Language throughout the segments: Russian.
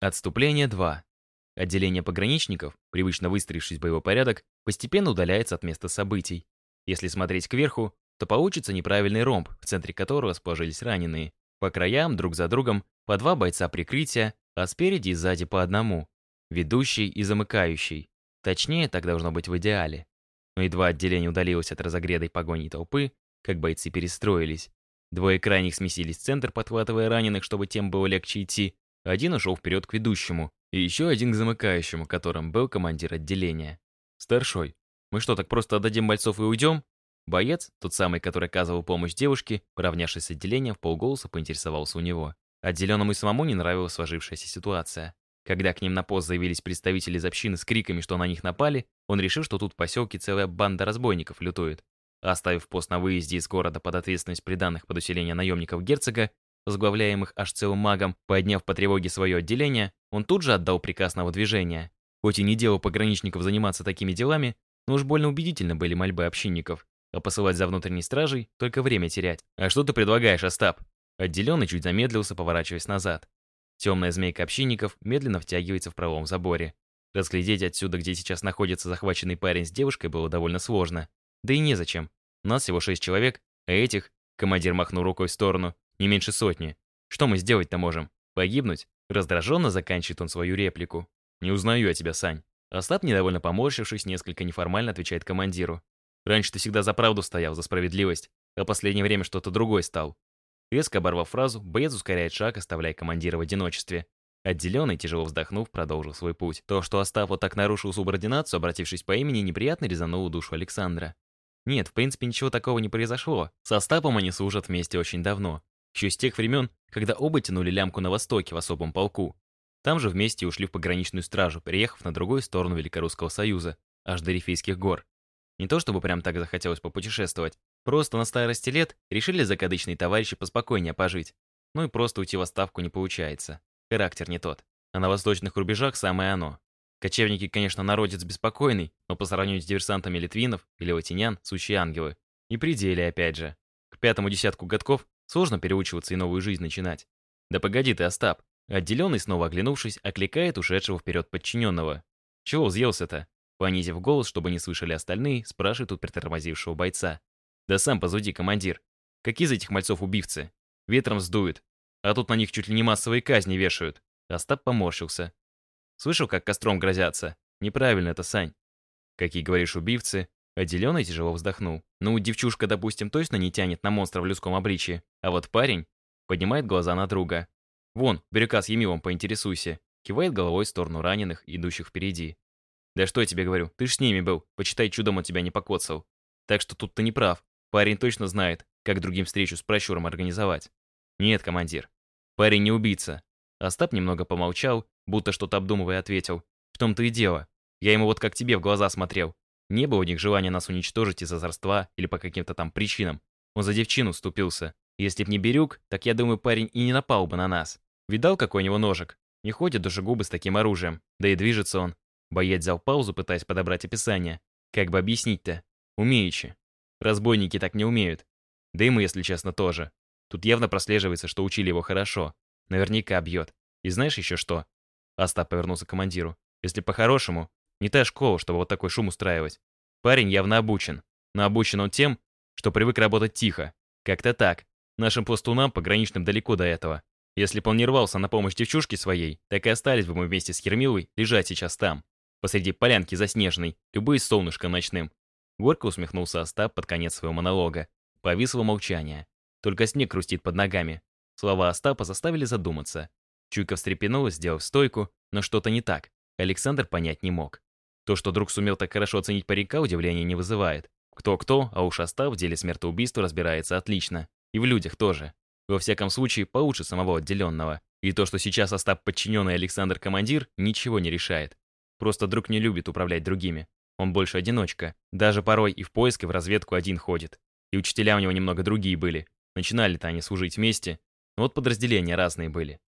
Отступление 2. Отделение пограничников, привычно выстроившись в боевой порядок, постепенно удаляется от места событий. Если смотреть кверху, то получится неправильный ромб, в центре которого расположились раненые. По краям, друг за другом, по два бойца прикрытия, а спереди и сзади по одному. Ведущий и замыкающий. Точнее, так должно быть в идеале. Но едва отделение удалилось от разогретой погони толпы, как бойцы перестроились. Двое крайних смесились в центр, подхватывая раненых, чтобы тем было легче идти, один ушел вперед к ведущему, и еще один к замыкающему, которым был командир отделения. «Старшой, мы что, так просто отдадим бойцов и уйдем?» Боец, тот самый, который оказывал помощь девушке, поравнявшись с отделением, в полголоса поинтересовался у него. Отделенному и самому не нравилась сложившаяся ситуация. Когда к ним на пост заявились представители из общины с криками, что на них напали, он решил, что тут в поселке целая банда разбойников лютует. Оставив пост на выезде из города под ответственность приданных под усиление наемников герцога, возглавляемых аж целым магом, подняв по тревоге свое отделение, он тут же отдал приказ на выдвижение. Хоть и не делал пограничников заниматься такими делами, но уж больно убедительно были мольбы общинников. А посылать за внутренней стражей — только время терять. «А что ты предлагаешь, Остап?» Отделенный чуть замедлился, поворачиваясь назад. Темная змейка общинников медленно втягивается в правом заборе. Разглядеть отсюда, где сейчас находится захваченный парень с девушкой, было довольно сложно. Да и незачем. Нас всего шесть человек, а этих, командир махнул рукой в сторону, не меньше сотни. Что мы сделать-то можем? Погибнуть? Раздраженно заканчивает он свою реплику. Не узнаю я тебя, Сань. Остап, недовольно поморщившись, несколько неформально отвечает командиру. Раньше ты всегда за правду стоял, за справедливость, а последнее время что-то другой стал. Резко оборвав фразу, боец ускоряет шаг, оставляя командира в одиночестве. Отделенный, тяжело вздохнув, продолжил свой путь. То, что Остап вот так нарушил субординацию, обратившись по имени, неприятно резануло душу Александра. Нет, в принципе, ничего такого не произошло. С Остапом они служат вместе очень давно. Еще с тех времен, когда оба тянули лямку на востоке в особом полку. Там же вместе ушли в пограничную стражу, переехав на другую сторону Великорусского Союза, аж до Рифейских гор. Не то чтобы прям так захотелось попутешествовать, просто на старости лет решили закадычные товарищи поспокойнее пожить. Ну и просто уйти в отставку не получается. Характер не тот. А на восточных рубежах самое оно. Кочевники, конечно, народец беспокойный, но по сравнению с диверсантами литвинов или латинян, сущие ангелы. И пределе, опять же. К пятому десятку годков Сложно переучиваться и новую жизнь начинать. Да погоди ты, Остап. Отделенный, снова оглянувшись, окликает ушедшего вперед подчиненного. Чего взъелся-то? Понизив голос, чтобы не слышали остальные, спрашивает тут притормозившего бойца. Да сам позуди, командир. Какие из этих мальцов убивцы? Ветром сдуют. А тут на них чуть ли не массовые казни вешают. Остап поморщился. Слышал, как костром грозятся? Неправильно это, Сань. Какие, говоришь, убивцы? Отделенный тяжело вздохнул. Ну, девчушка, допустим, точно не тянет на монстра в людском обличии. А вот парень поднимает глаза на друга. Вон, Бирюка с Емилом поинтересуйся. Кивает головой в сторону раненых, идущих впереди. Да что я тебе говорю, ты ж с ними был. Почитай, чудом он тебя не покоцал. Так что тут ты не прав. Парень точно знает, как другим встречу с прощуром организовать. Нет, командир. Парень не убийца. Остап немного помолчал, будто что-то обдумывая ответил. В том-то и дело. Я ему вот как тебе в глаза смотрел. Не было у них желания нас уничтожить из-за зарства или по каким-то там причинам. Он за девчину вступился. Если б не Бирюк, так я думаю, парень и не напал бы на нас. Видал, какой у него ножик? Не ходит душегубы с таким оружием. Да и движется он. Боец взял паузу, пытаясь подобрать описание. Как бы объяснить-то? Умеючи. Разбойники так не умеют. Да и мы, если честно, тоже. Тут явно прослеживается, что учили его хорошо. Наверняка бьет. И знаешь еще что? Остап повернулся к командиру. Если по-хорошему, не та школа, чтобы вот такой шум устраивать. Парень явно обучен. Но обучен он тем, что привык работать тихо. Как-то так. Нашим пластунам пограничным далеко до этого. Если бы он не рвался на помощь девчушке своей, так и остались бы мы вместе с Хермилой лежать сейчас там, посреди полянки заснеженной, любые с солнышком ночным. Горько усмехнулся Остап под конец своего монолога. Повисло молчание. Только снег хрустит под ногами. Слова Остапа заставили задуматься. Чуйка встрепенулась, сделав стойку, но что-то не так. Александр понять не мог. То, что друг сумел так хорошо оценить парика, удивления не вызывает. Кто-кто, а уж Остап в деле смертоубийства разбирается отлично. И в людях тоже. Во всяком случае, получше самого отделенного. И то, что сейчас Остап подчиненный Александр командир, ничего не решает. Просто друг не любит управлять другими. Он больше одиночка. Даже порой и в поиск, и в разведку один ходит. И учителя у него немного другие были. Начинали-то они служить вместе. Но вот подразделения разные были.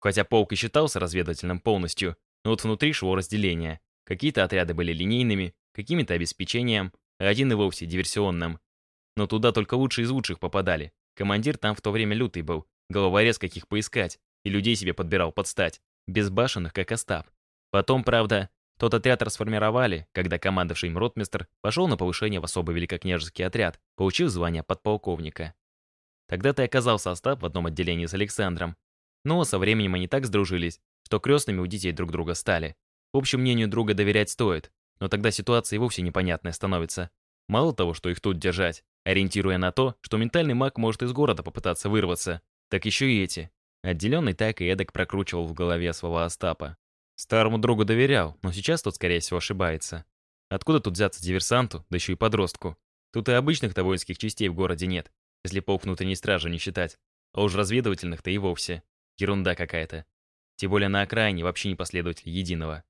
Хотя полк и считался разведывательным полностью, но вот внутри шло разделение. Какие-то отряды были линейными, какими-то обеспечением, а один и вовсе диверсионным. Но туда только лучшие из лучших попадали. Командир там в то время лютый был, головорез каких поискать, и людей себе подбирал под стать. безбашенных, как Остап. Потом, правда, тот отряд расформировали, когда командовавший им ротмистр пошел на повышение в особо великокняжеский отряд, получив звание подполковника. Тогда-то и оказался Остап в одном отделении с Александром. Но со временем они так сдружились, что крестными у детей друг друга стали. В общем мнению друга доверять стоит, но тогда ситуация и вовсе непонятная становится. Мало того, что их тут держать, ориентируя на то, что ментальный маг может из города попытаться вырваться, так еще и эти. Отделенный так и эдак прокручивал в голове слова Остапа. Старому другу доверял, но сейчас тот, скорее всего, ошибается. Откуда тут взяться диверсанту, да еще и подростку? Тут и обычных-то воинских частей в городе нет, если полк внутренней стражи не считать. А уж разведывательных-то и вовсе. Ерунда какая-то. Тем более на окраине вообще не последователь единого.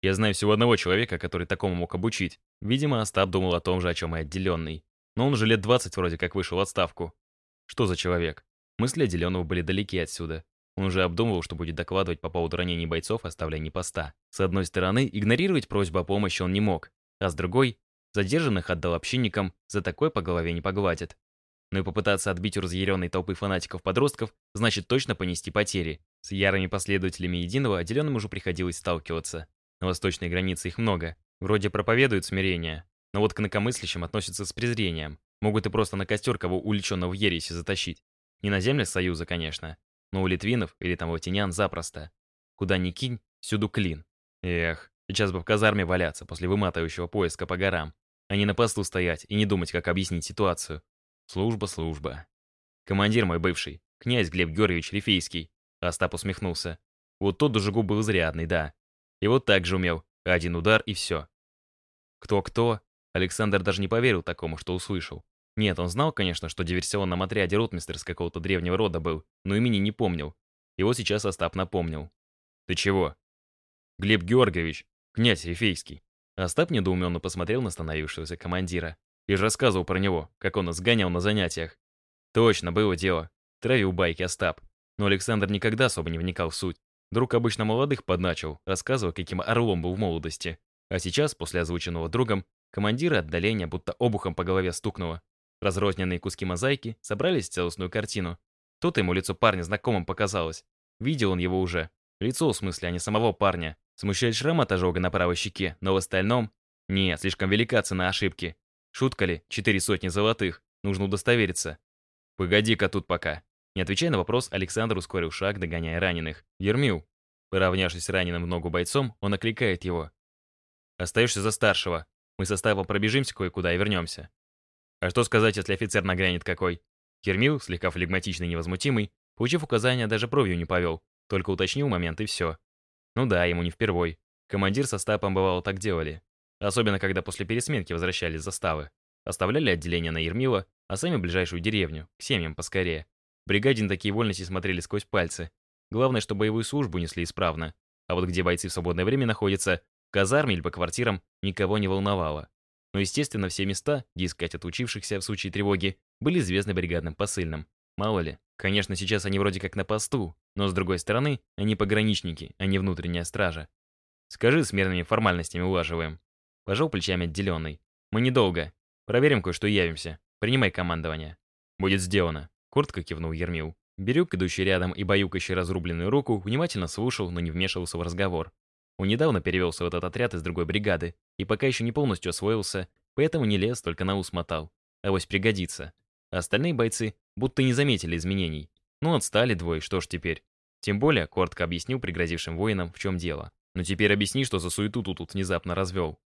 Я знаю всего одного человека, который такому мог обучить. Видимо, Остап думал о том же, о чем и отделенный. Но он уже лет 20 вроде как вышел в отставку. Что за человек? Мысли отделенного были далеки отсюда. Он уже обдумывал, что будет докладывать по поводу ранений бойцов и оставления поста. С одной стороны, игнорировать просьбу о помощи он не мог, а с другой, задержанных отдал общинникам, за такое по голове не погладит. Но и попытаться отбить у разъяренной толпы фанатиков-подростков значит точно понести потери. С ярыми последователями Единого отделенным уже приходилось сталкиваться. На восточной границе их много. Вроде проповедуют смирение, но вот к инакомыслящим относятся с презрением. Могут и просто на костер кого увлеченного в ереси затащить. Не на землях Союза, конечно, но у литвинов или там латинян запросто. Куда ни кинь, всюду клин. Эх, сейчас бы в казарме валяться после выматывающего поиска по горам, а не на посту стоять и не думать, как объяснить ситуацию. Служба, служба. Командир мой бывший, князь Глеб Георгиевич Рифейский. Остап усмехнулся. Вот тот дужегуб был изрядный, да. И вот так же умел. Один удар и все. Кто-кто? Александр даже не поверил такому, что услышал. Нет, он знал, конечно, что в диверсионном отряде ротмистр с какого-то древнего рода был, но имени не помнил. Его сейчас Остап напомнил. «Ты чего?» «Глеб Георгиевич, князь Ефейский». Остап недоуменно посмотрел на остановившегося командира. «Я же рассказывал про него, как он нас сгонял на занятиях». «Точно, было дело. Травил байки Остап. Но Александр никогда особо не вникал в суть. Друг обычно молодых подначил, рассказывал, каким орлом был в молодости. А сейчас, после озвученного другом, командира отдаления будто обухом по голове стукнуло. Разрозненные куски мозаики собрались в целостную картину. Тут ему лицо парня знакомым показалось. Видел он его уже. Лицо, в смысле, а не самого парня. Смущает шрам от ожога на правой щеке, но в остальном... Нет, слишком велика цена ошибки. Шутка ли? Четыре сотни золотых. Нужно удостовериться. Погоди-ка тут пока. Не отвечая на вопрос, Александр ускорил шаг, догоняя раненых. Ермил. Поравнявшись с раненым ногу бойцом, он окликает его. «Остаешься за старшего. Мы со Ставом пробежимся кое-куда и вернемся. А что сказать, если офицер нагрянет какой? Кермил, слегка флегматичный и невозмутимый, получив указания, даже бровью не повел, только уточнил момент и все. Ну да, ему не впервой. Командир со стапом бывало так делали. Особенно, когда после пересменки возвращались заставы. Оставляли отделение на Ермила, а сами ближайшую деревню, к семьям поскорее. Бригаде на такие вольности смотрели сквозь пальцы. Главное, что боевую службу несли исправно. А вот где бойцы в свободное время находятся, в казарме или по квартирам, никого не волновало. Но, естественно, все места, где искать отучившихся в случае тревоги, были известны бригадным посыльным. Мало ли, конечно, сейчас они вроде как на посту, но, с другой стороны, они пограничники, а не внутренняя стража. Скажи, с мирными формальностями улаживаем. Пожал плечами отделенный. Мы недолго. Проверим кое-что и явимся. Принимай командование. Будет сделано. Куртка кивнул Ермил. Бирюк, идущий рядом и баюкающий разрубленную руку, внимательно слушал, но не вмешивался в разговор. Он недавно перевелся в этот отряд из другой бригады, и пока еще не полностью освоился, поэтому не лез, только на ус мотал. А вось пригодится. А остальные бойцы будто не заметили изменений. Ну, отстали двое, что ж теперь. Тем более, коротко объяснил пригрозившим воинам, в чем дело. Но теперь объясни, что за суету тут, тут внезапно развел.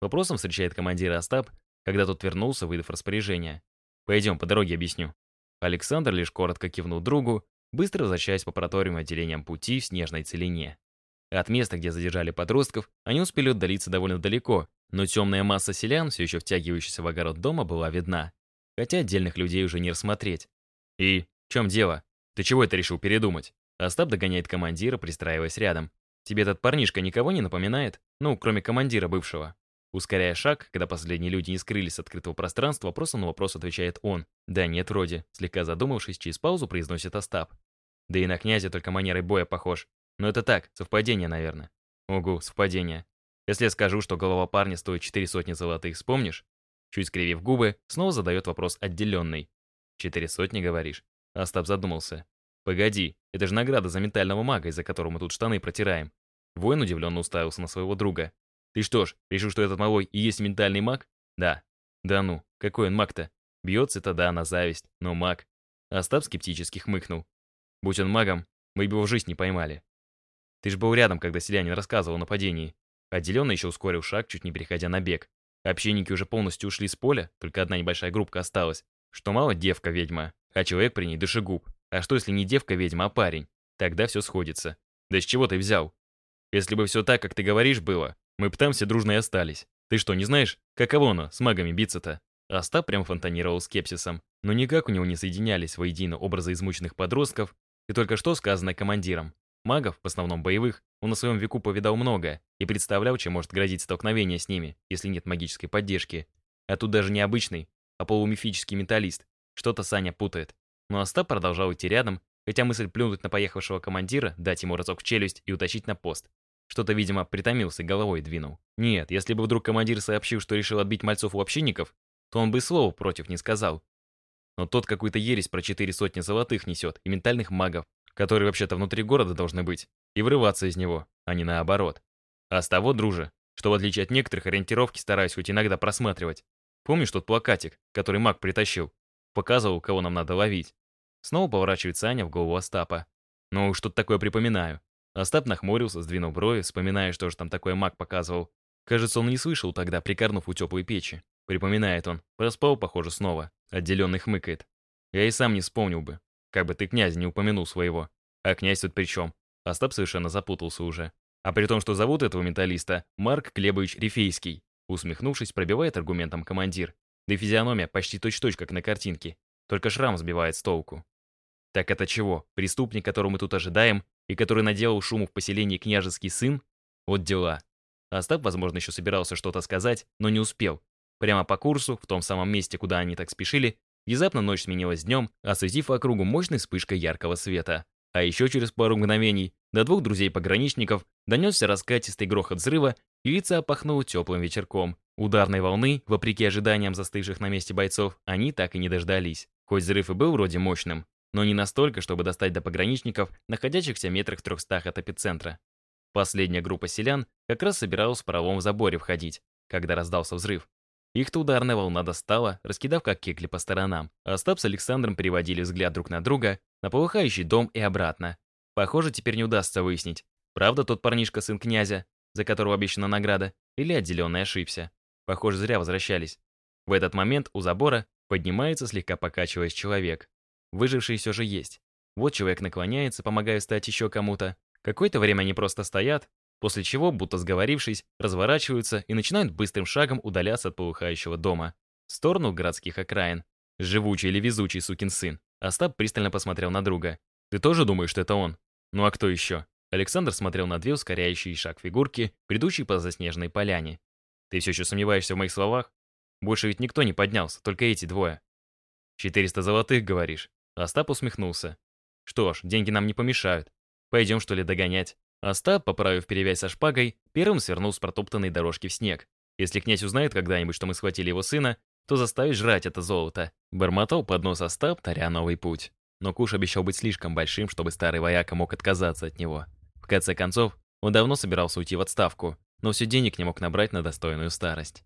Вопросом встречает командира Остап, когда тот вернулся, выдав распоряжение. «Пойдем, по дороге объясню». Александр лишь коротко кивнул другу, быстро возвращаясь по проториум отделениям пути в снежной целине. От места, где задержали подростков, они успели отдалиться довольно далеко, но темная масса селян, все еще втягивающаяся в огород дома, была видна. Хотя отдельных людей уже не рассмотреть. «И? В чем дело? Ты чего это решил передумать?» Остап догоняет командира, пристраиваясь рядом. «Тебе этот парнишка никого не напоминает? Ну, кроме командира бывшего». Ускоряя шаг, когда последние люди не скрылись с открытого пространства, вопросом на вопрос отвечает он. «Да нет, вроде». Слегка задумавшись, через паузу произносит Остап. «Да и на князя только манерой боя похож. Но это так, совпадение, наверное. Угу, совпадение. Если я скажу, что голова парня стоит четыре сотни золотых, вспомнишь? Чуть скривив губы, снова задает вопрос отделенный. Четыре сотни, говоришь? Остап задумался. Погоди, Это же награда за ментального мага, из-за которого мы тут штаны протираем. Воин удивленно уставился на своего друга. Ты что ж, решил, что этот малой и есть ментальный маг? Да. Да ну, какой он маг-то? Бьется-то да, на зависть, но маг. Остап скептически хмыкнул. Будь он магом, мы бы его в жизнь не поймали. Ты ж был рядом, когда селянин рассказывал о нападении. Отделенно еще ускорил шаг, чуть не переходя на бег. Общинники уже полностью ушли с поля, только одна небольшая группка осталась. Что мало девка-ведьма, а человек при ней душегуб. А что, если не девка-ведьма, а парень? Тогда все сходится. Да с чего ты взял? Если бы все так, как ты говоришь, было, мы бы там все дружно и остались. Ты что, не знаешь, каково оно, с магами биться-то? Остап прям фонтанировал скепсисом. Но никак у него не соединялись воедино образы измученных подростков и только что сказано командиром. Магов, в основном боевых, он на своем веку повидал много и представлял, чем может грозить столкновение с ними, если нет магической поддержки. А тут даже не обычный, а полумифический менталист. Что-то Саня путает. Но Остап продолжал идти рядом, хотя мысль плюнуть на поехавшего командира, дать ему разок в челюсть и утащить на пост. Что-то, видимо, притомился, головой двинул. Нет, если бы вдруг командир сообщил, что решил отбить мальцов у общинников, то он бы слова против не сказал. Но тот какую-то ересь про четыре сотни золотых несет и ментальных магов, которые вообще-то внутри города должны быть, и врываться из него, а не наоборот. А с того, друже, что в отличие от некоторых ориентировки стараюсь хоть иногда просматривать. Помнишь тот плакатик, который маг притащил? Показывал, кого нам надо ловить. Снова поворачивается Аня в голову Остапа. Ну, что-то такое припоминаю. Остап нахмурился, сдвинул брови, вспоминая, что же там такое маг показывал. Кажется, он не слышал тогда, прикорнув у теплой печи. Припоминает он. Проспал, похоже, снова. Отделенный хмыкает. Я и сам не вспомнил бы. Как бы ты князя не упомянул своего. А князь тут при чем? Остап совершенно запутался уже. А при том, что зовут этого менталиста Марк Клебович Рифейский. Усмехнувшись, пробивает аргументом командир. Да и физиономия почти точь-точь, как на картинке. Только шрам сбивает с толку. Так это чего? Преступник, которого мы тут ожидаем, и который наделал шуму в поселении княжеский сын? Вот дела. Остап, возможно, еще собирался что-то сказать, но не успел. Прямо по курсу, в том самом месте, куда они так спешили, внезапно ночь сменилась днем, осветив округу мощной вспышкой яркого света. А еще через пару мгновений до двух друзей-пограничников донесся раскатистый грохот взрыва, и лица опахнул теплым вечерком. Ударной волны, вопреки ожиданиям застывших на месте бойцов, они так и не дождались. Хоть взрыв и был вроде мощным, но не настолько, чтобы достать до пограничников, находящихся метрах в трехстах от эпицентра. Последняя группа селян как раз собиралась в паровом заборе входить, когда раздался взрыв. Их-то ударная волна достала, раскидав как кекли по сторонам. Остап с Александром переводили взгляд друг на друга, на полыхающий дом и обратно. Похоже, теперь не удастся выяснить, правда тот парнишка сын князя, за которого обещана награда, или отделенный ошибся. Похоже, зря возвращались. В этот момент у забора поднимается, слегка покачиваясь, человек. Выживший все же есть. Вот человек наклоняется, помогая встать еще кому-то. Какое-то время они просто стоят, после чего, будто сговорившись, разворачиваются и начинают быстрым шагом удаляться от полыхающего дома. В сторону городских окраин. Живучий или везучий сукин сын. Остап пристально посмотрел на друга. «Ты тоже думаешь, что это он? Ну а кто еще?» Александр смотрел на две ускоряющие шаг фигурки, бредущие по заснеженной поляне. «Ты все еще сомневаешься в моих словах? Больше ведь никто не поднялся, только эти двое». «Четыреста золотых, говоришь?» Остап усмехнулся. «Что ж, деньги нам не помешают. Пойдем, что ли, догонять?» Остап, поправив перевязь со шпагой, первым свернул с протоптанной дорожки в снег. Если князь узнает когда-нибудь, что мы схватили его сына, то заставит жрать это золото. Бормотал под нос Остап, таря новый путь. Но куш обещал быть слишком большим, чтобы старый вояка мог отказаться от него. В конце концов, он давно собирался уйти в отставку, но все денег не мог набрать на достойную старость.